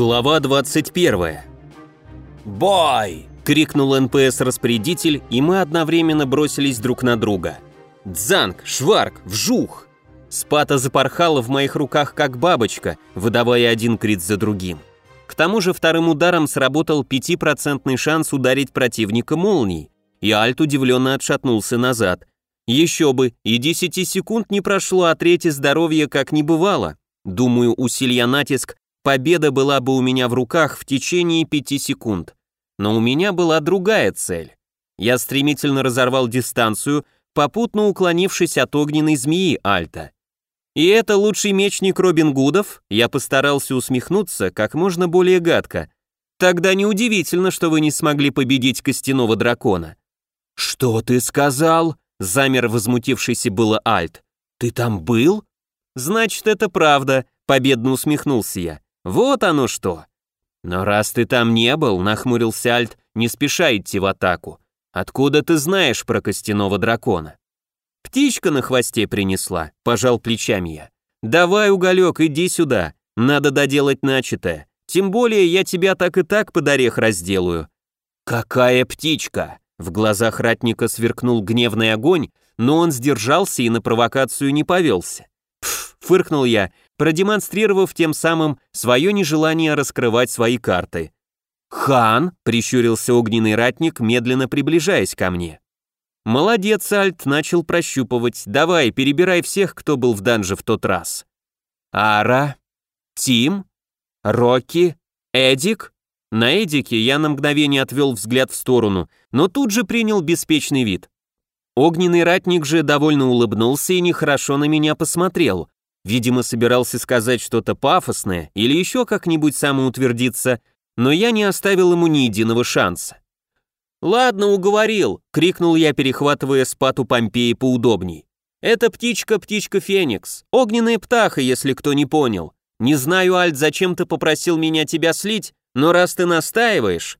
Глава 21. «Бой!» — крикнул НПС-распорядитель, и мы одновременно бросились друг на друга. Дзанг, шварк, вжух! Спата запорхала в моих руках как бабочка, выдавая один крит за другим. К тому же вторым ударом сработал пятипроцентный шанс ударить противника молнией, и Альт удивленно отшатнулся назад. Еще бы, и 10 секунд не прошло, а третье здоровье как не бывало. Думаю, усилия натиск победа была бы у меня в руках в течение пяти секунд. Но у меня была другая цель. Я стремительно разорвал дистанцию, попутно уклонившись от огненной змеи Альта. И это лучший мечник Робин Гудов, я постарался усмехнуться как можно более гадко. Тогда неудивительно, что вы не смогли победить костяного дракона. «Что ты сказал?» — замер возмутившийся было Альт. «Ты там был?» «Значит, это правда», — победно усмехнулся я. Вот оно что. Но раз ты там не был, нахмурился Альт, не спеша идти в атаку. Откуда ты знаешь про костяного дракона? Птичка на хвосте принесла, пожал плечами я. Давай, уголек, иди сюда, надо доделать начатое. Тем более я тебя так и так под орех разделаю. Какая птичка? В глазах ратника сверкнул гневный огонь, но он сдержался и на провокацию не повелся. Фыркнул я, продемонстрировав тем самым свое нежелание раскрывать свои карты. «Хан!» — прищурился огненный ратник, медленно приближаясь ко мне. «Молодец, Альт, начал прощупывать. Давай, перебирай всех, кто был в данже в тот раз». «Ара? Тим? Рокки? Эдик?» На Эдике я на мгновение отвел взгляд в сторону, но тут же принял беспечный вид. Огненный ратник же довольно улыбнулся и нехорошо на меня посмотрел, Видимо, собирался сказать что-то пафосное или еще как-нибудь самоутвердиться, но я не оставил ему ни единого шанса. «Ладно, уговорил», — крикнул я, перехватывая спату Помпеи поудобней. «Это птичка, птичка Феникс, огненная птаха, если кто не понял. Не знаю, Альт, зачем ты попросил меня тебя слить, но раз ты настаиваешь...»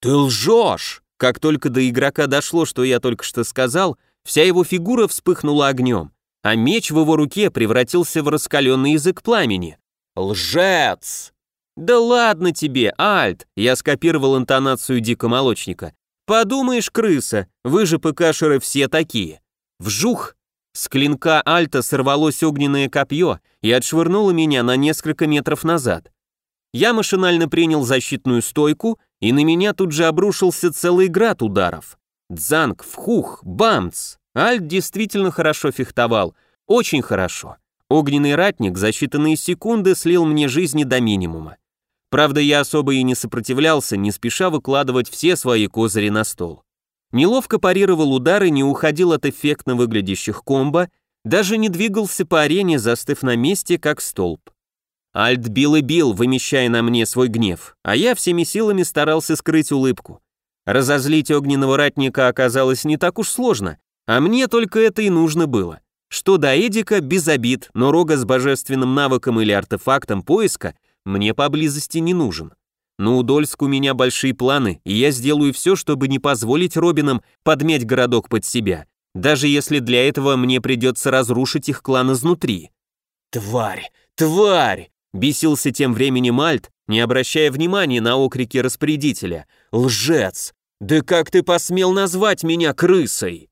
«Ты лжешь!» Как только до игрока дошло, что я только что сказал, вся его фигура вспыхнула огнем а меч в его руке превратился в раскаленный язык пламени. «Лжец!» «Да ладно тебе, Альт!» Я скопировал интонацию дикомолочника. «Подумаешь, крыса, вы же ПКшеры все такие!» Вжух! С клинка Альта сорвалось огненное копье и отшвырнуло меня на несколько метров назад. Я машинально принял защитную стойку, и на меня тут же обрушился целый град ударов. Дзанг, вхух, бамц! Альт действительно хорошо фехтовал, очень хорошо. Огненный ратник за считанные секунды слил мне жизни до минимума. Правда, я особо и не сопротивлялся, не спеша выкладывать все свои козыри на стол. Неловко парировал удары, не уходил от эффектно выглядящих комбо, даже не двигался по арене, застыв на месте, как столб. Альт бил и бил, вымещая на мне свой гнев, а я всеми силами старался скрыть улыбку. Разозлить огненного ратника оказалось не так уж сложно, а мне только это и нужно было. Что до Эдика, без обид, но рога с божественным навыком или артефактом поиска мне поблизости не нужен. На Удольск у меня большие планы, и я сделаю все, чтобы не позволить Робинам подмять городок под себя, даже если для этого мне придется разрушить их клан изнутри. «Тварь! Тварь!» — бесился тем временем Альт, не обращая внимания на окрики распорядителя. «Лжец! Да как ты посмел назвать меня крысой?»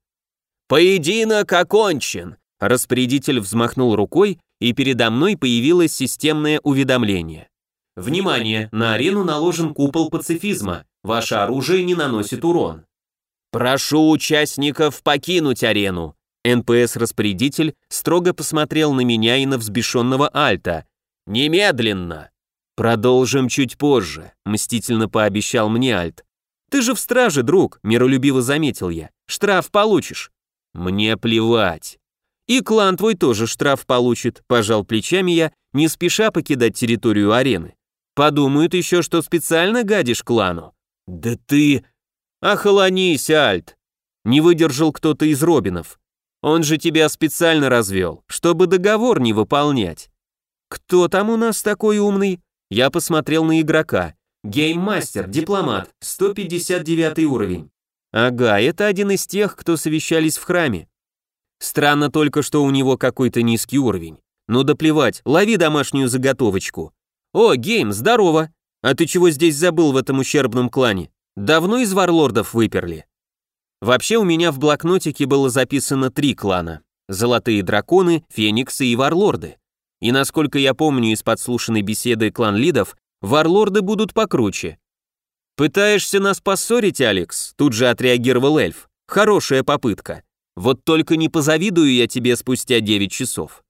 «Поединок окончен!» Распорядитель взмахнул рукой, и передо мной появилось системное уведомление. Внимание, на арену наложен купол пацифизма. Ваше оружие не наносит урон. Прошу участников покинуть арену. НПС-распорядитель строго посмотрел на меня и на взбешенного Альта. Немедленно. Продолжим чуть позже, мстительно пообещал мне Альт. Ты же в страже, друг, миролюбиво заметил я. Штраф получишь. «Мне плевать». «И клан твой тоже штраф получит», – пожал плечами я, не спеша покидать территорию арены. «Подумают еще, что специально гадишь клану». «Да ты...» «Охолонись, Альт!» Не выдержал кто-то из Робинов. Он же тебя специально развел, чтобы договор не выполнять. Кто там у нас такой умный? Я посмотрел на игрока. Гейммастер, дипломат, 159 уровень. Ага, это один из тех, кто совещались в храме. Странно только, что у него какой-то низкий уровень. Ну да плевать, лови домашнюю заготовочку. «О, Гейм, здорово! А ты чего здесь забыл в этом ущербном клане? Давно из варлордов выперли?» Вообще у меня в блокнотике было записано три клана. Золотые драконы, фениксы и варлорды. И насколько я помню из подслушанной беседы клан лидов, варлорды будут покруче. «Пытаешься нас поссорить, Алекс?» Тут же отреагировал эльф. «Хорошая попытка. Вот только не позавидую я тебе спустя 9 часов».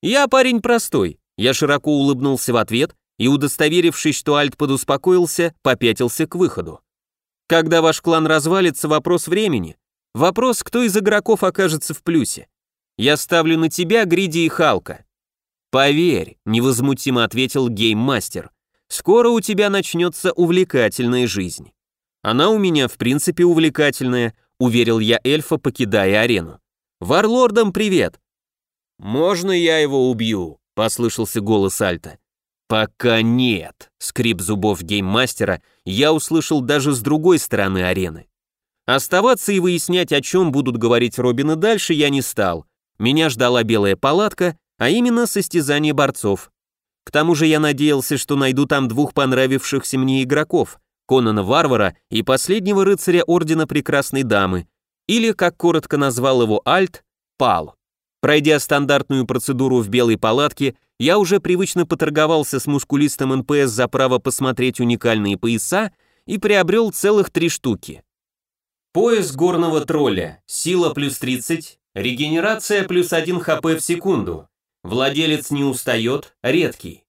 «Я парень простой». Я широко улыбнулся в ответ и, удостоверившись, что Альт подуспокоился, попятился к выходу. «Когда ваш клан развалится, вопрос времени. Вопрос, кто из игроков окажется в плюсе. Я ставлю на тебя, Гриди и Халка». «Поверь», — невозмутимо ответил гейммастер, скоро у тебя начнется увлекательная жизнь. Она у меня в принципе увлекательная, уверил я эльфа, покидая арену. Варлордам привет. Можно я его убью? послышался голос Альта. Пока нет, скрип зубов гейммастера я услышал даже с другой стороны арены. Оставаться и выяснять, о чем будут говорить Робин и дальше, я не стал. Меня ждала белая палатка, а именно состязание борцов. К тому же я надеялся, что найду там двух понравившихся мне игроков, Конана Варвара и последнего рыцаря Ордена Прекрасной Дамы, или, как коротко назвал его Альт, Пал. Пройдя стандартную процедуру в белой палатке, я уже привычно поторговался с мускулистом НПС за право посмотреть уникальные пояса и приобрел целых три штуки. Пояс горного тролля, сила плюс 30, регенерация плюс 1 хп в секунду, Владелец не устает, редкий.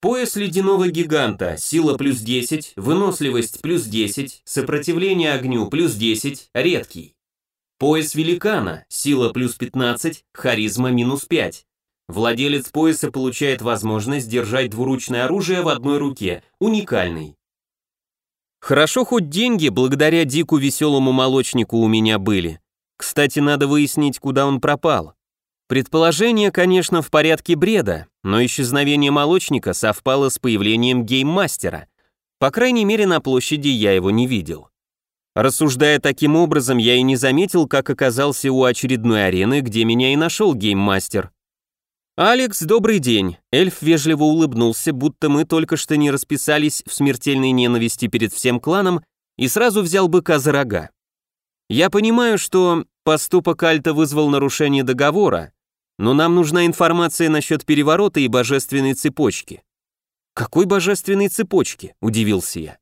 Пояс ледяного гиганта, сила плюс 10, выносливость плюс 10, сопротивление огню плюс 10, редкий. Пояс великана, сила плюс 15, харизма минус 5. Владелец пояса получает возможность держать двуручное оружие в одной руке, уникальный. Хорошо хоть деньги благодаря дику веселому молочнику у меня были. Кстати, надо выяснить, куда он пропал. Предположение, конечно, в порядке бреда, но исчезновение молочника совпало с появлением гейммастера. По крайней мере, на площади я его не видел. Рассуждая таким образом, я и не заметил, как оказался у очередной арены, где меня и нашел гейммастер. «Алекс, добрый день!» Эльф вежливо улыбнулся, будто мы только что не расписались в смертельной ненависти перед всем кланом и сразу взял быка за рога. «Я понимаю, что поступок Альта вызвал нарушение договора, но нам нужна информация насчет переворота и божественной цепочки». «Какой божественной цепочки?» – удивился я.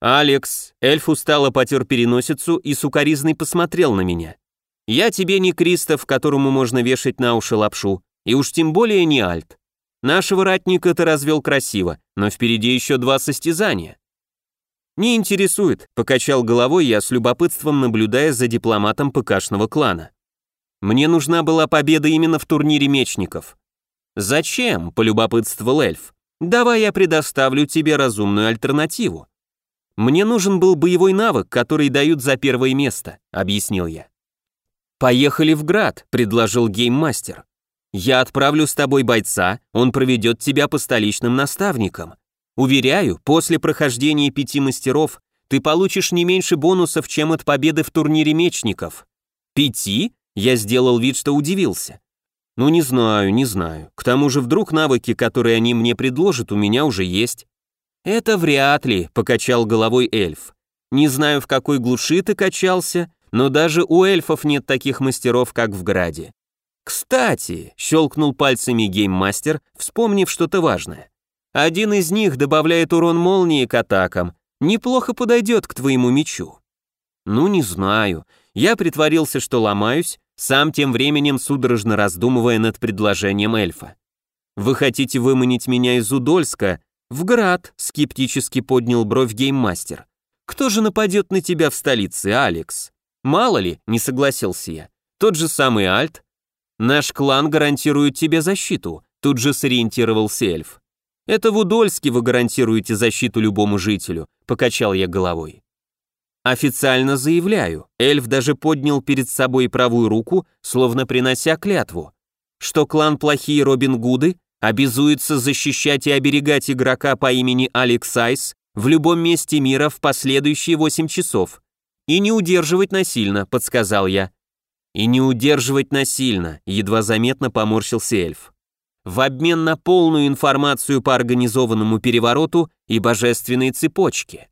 «Алекс», эльф устало потер переносицу и сукоризный посмотрел на меня. «Я тебе не Кристоф, которому можно вешать на уши лапшу, и уж тем более не Альт. Нашего ратника ты развел красиво, но впереди еще два состязания». «Не интересует», — покачал головой я с любопытством, наблюдая за дипломатом ПКшного клана. Мне нужна была победа именно в турнире мечников. Зачем? полюбопытствовал эльф. Давай я предоставлю тебе разумную альтернативу. Мне нужен был боевой навык, который дают за первое место, объяснил я. Поехали в град, предложил гейммастер. Я отправлю с тобой бойца, он проведет тебя по столичным наставникам. Уверяю, после прохождения пяти мастеров ты получишь не меньше бонусов, чем от победы в турнире мечников. Пяти? Я сделал вид, что удивился. Ну не знаю, не знаю. К тому же вдруг навыки, которые они мне предложат, у меня уже есть. Это вряд ли, покачал головой эльф. Не знаю, в какой глуши ты качался, но даже у эльфов нет таких мастеров, как в Граде. Кстати, щелкнул пальцами гейммастер, вспомнив что-то важное. Один из них добавляет урон молнии к атакам. Неплохо подойдет к твоему мечу. Ну не знаю. Я притворился, что ломаюсь, сам тем временем судорожно раздумывая над предложением эльфа. «Вы хотите выманить меня из Удольска?» «В град», — скептически поднял бровь гейммастер. «Кто же нападет на тебя в столице, Алекс?» «Мало ли», — не согласился я. «Тот же самый Альт». «Наш клан гарантирует тебе защиту», — тут же сориентировался эльф. «Это в Удольске вы гарантируете защиту любому жителю», — покачал я головой. Официально заявляю, эльф даже поднял перед собой правую руку, словно принося клятву, что клан Плохие Робин Гуды обязуется защищать и оберегать игрока по имени Алекс Айс в любом месте мира в последующие 8 часов. И не удерживать насильно, подсказал я. И не удерживать насильно, едва заметно поморщился эльф. в обмен на полную информацию по организованному перевороту и божественной цепочке.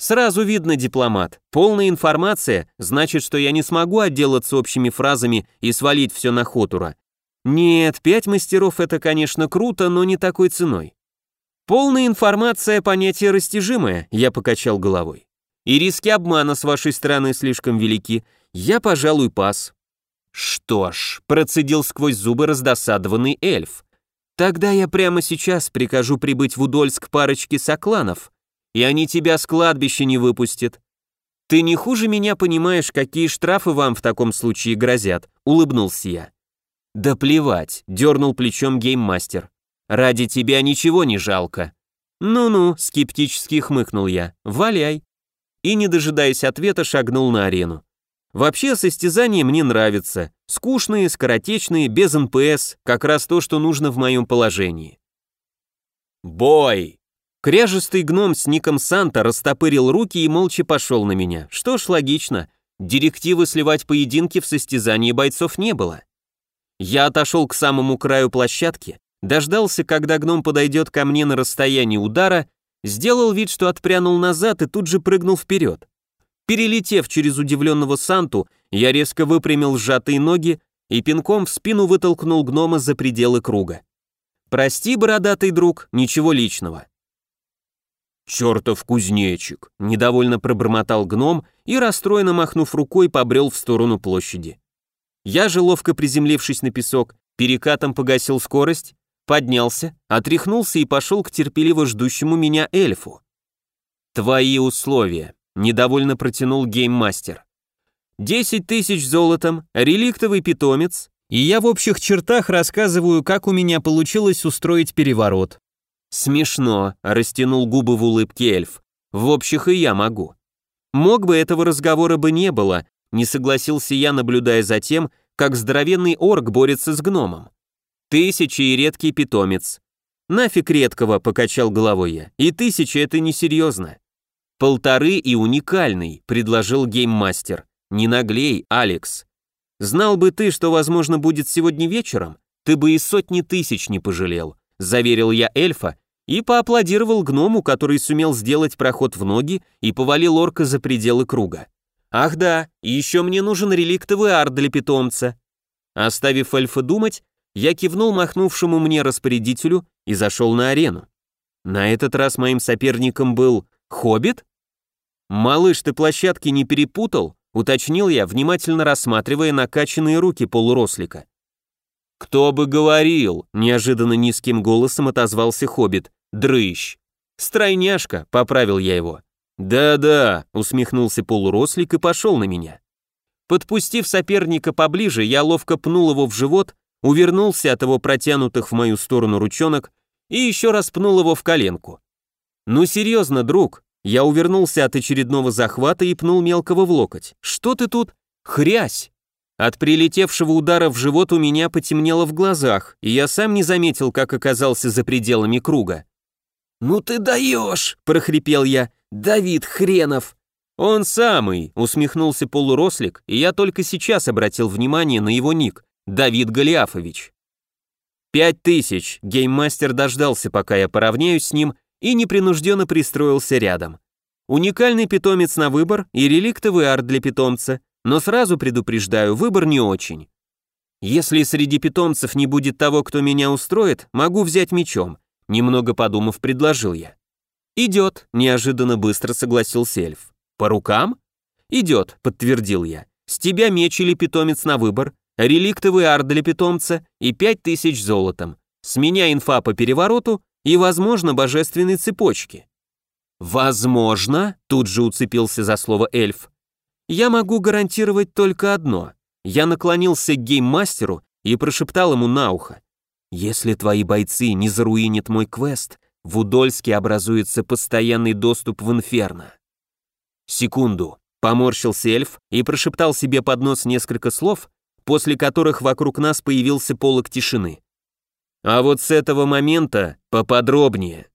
Сразу видно, дипломат, полная информация значит, что я не смогу отделаться общими фразами и свалить все на Хотура. Нет, пять мастеров это, конечно, круто, но не такой ценой. Полная информация – понятие растяжимое, я покачал головой. И риски обмана с вашей стороны слишком велики. Я, пожалуй, пас. Что ж, процедил сквозь зубы раздосадованный эльф. Тогда я прямо сейчас прикажу прибыть в Удольск парочке сокланов, и они тебя с кладбища не выпустят. Ты не хуже меня понимаешь, какие штрафы вам в таком случае грозят, улыбнулся я. Да плевать, дернул плечом гейммастер. Ради тебя ничего не жалко. Ну-ну, скептически хмыкнул я. Валяй. И не дожидаясь ответа, шагнул на арену. Вообще состязания мне нравятся. Скучные, скоротечные, без НПС, как раз то, что нужно в моем положении. Бой! Кряжестый гном с ником Санта растопырил руки и молча пошел на меня. Что ж, логично. Директивы сливать поединки в состязании бойцов не было. Я отошел к самому краю площадки, дождался, когда гном подойдет ко мне на расстоянии удара, сделал вид, что отпрянул назад и тут же прыгнул вперед. Перелетев через удивленного Санту, я резко выпрямил сжатые ноги и пинком в спину вытолкнул гнома за пределы круга. «Прости, бородатый друг, ничего личного». «Чертов кузнечик!» – недовольно пробормотал гном и, расстроенно махнув рукой, побрел в сторону площади. Я же, ловко приземлившись на песок, перекатом погасил скорость, поднялся, отряхнулся и пошел к терпеливо ждущему меня эльфу. «Твои условия», Недовольно протянул гейммастер. Десять тысяч золотом, реликтовый питомец, и я в общих чертах рассказываю, как у меня получилось устроить переворот. Смешно, растянул губы в улыбке эльф. В общих и я могу. Мог бы этого разговора бы не было, не согласился я, наблюдая за тем, как здоровенный орк борется с гномом. Тысячи и редкий питомец. Нафиг редкого, покачал головой я. И тысяча это несерьезно. «Полторы и уникальный», — предложил гейммастер. «Не наглей, Алекс. Знал бы ты, что, возможно, будет сегодня вечером, ты бы и сотни тысяч не пожалел», — заверил я эльфа и поаплодировал гному, который сумел сделать проход в ноги и повалил орка за пределы круга. «Ах да, еще мне нужен реликтовый арт для питомца». Оставив эльфа думать, я кивнул махнувшему мне распорядителю и зашел на арену. На этот раз моим соперником был Хоббит? «Малыш, ты площадки не перепутал?» — уточнил я, внимательно рассматривая накачанные руки полурослика. «Кто бы говорил?» — неожиданно низким голосом отозвался Хоббит. «Дрыщ!» «Стройняшка!» — поправил я его. «Да-да», — усмехнулся полурослик и пошел на меня. Подпустив соперника поближе, я ловко пнул его в живот, увернулся от его протянутых в мою сторону ручонок и еще раз пнул его в коленку. «Ну серьезно, друг, я увернулся от очередного захвата и пнул мелкого в локоть. «Что ты тут?» «Хрясь!» От прилетевшего удара в живот у меня потемнело в глазах, и я сам не заметил, как оказался за пределами круга. «Ну ты даешь!» – прохрипел я. «Давид Хренов!» «Он самый!» – усмехнулся полурослик, и я только сейчас обратил внимание на его ник – Давид Голиафович. «Пять тысяч!» – гейммастер дождался, пока я поравняюсь с ним, и непринужденно пристроился рядом. Уникальный питомец на выбор и реликтовый арт для питомца, но сразу предупреждаю, выбор не очень. Если среди питомцев не будет того, кто меня устроит, могу взять мечом, немного подумав, предложил я. Идет, неожиданно быстро согласился эльф. По рукам? Идет, подтвердил я. С тебя меч или питомец на выбор, реликтовый арт для питомца и пять тысяч золотом. С меня инфа по перевороту и, возможно, божественной цепочки. Возможно, тут же уцепился за слово эльф. Я могу гарантировать только одно. Я наклонился к гейммастеру и прошептал ему на ухо. Если твои бойцы не заруинят мой квест, в Удольске образуется постоянный доступ в инферно. Секунду. Поморщился эльф и прошептал себе под нос несколько слов, после которых вокруг нас появился полог тишины. А вот с этого момента поподробнее.